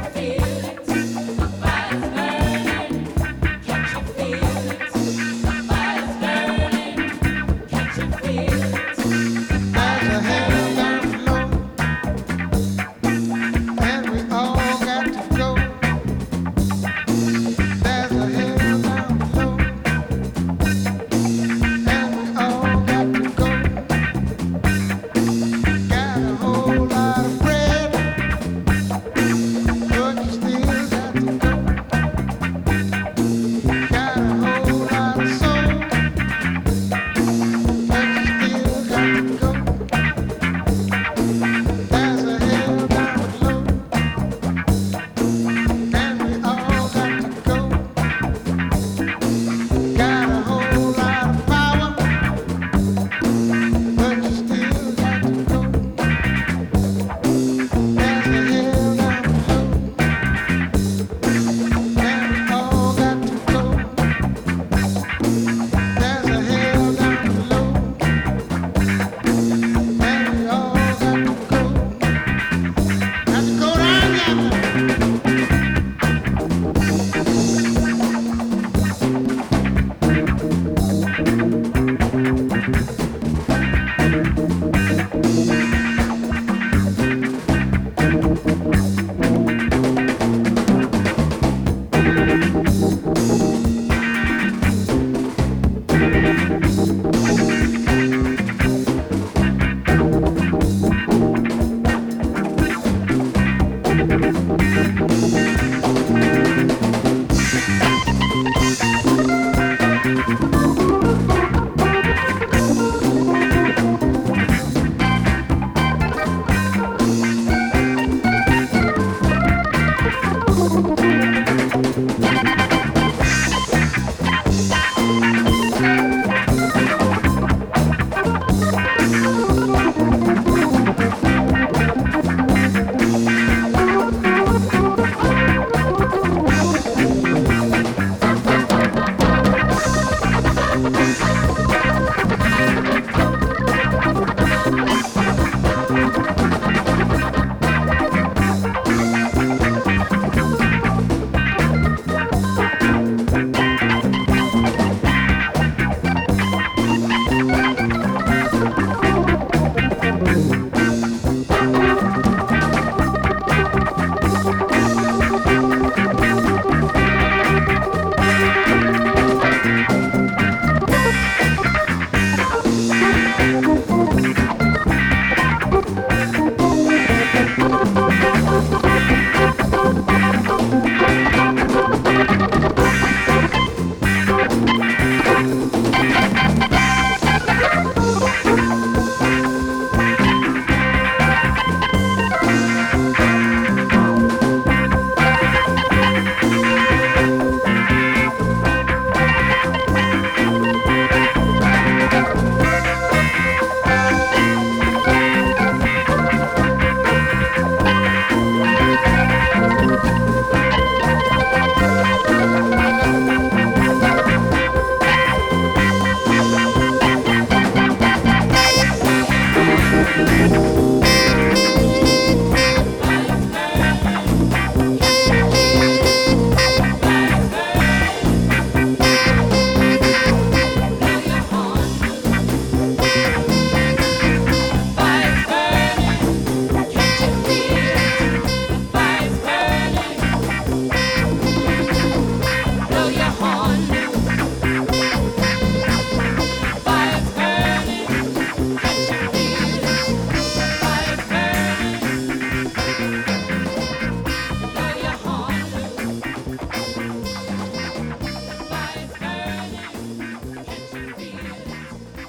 I feel.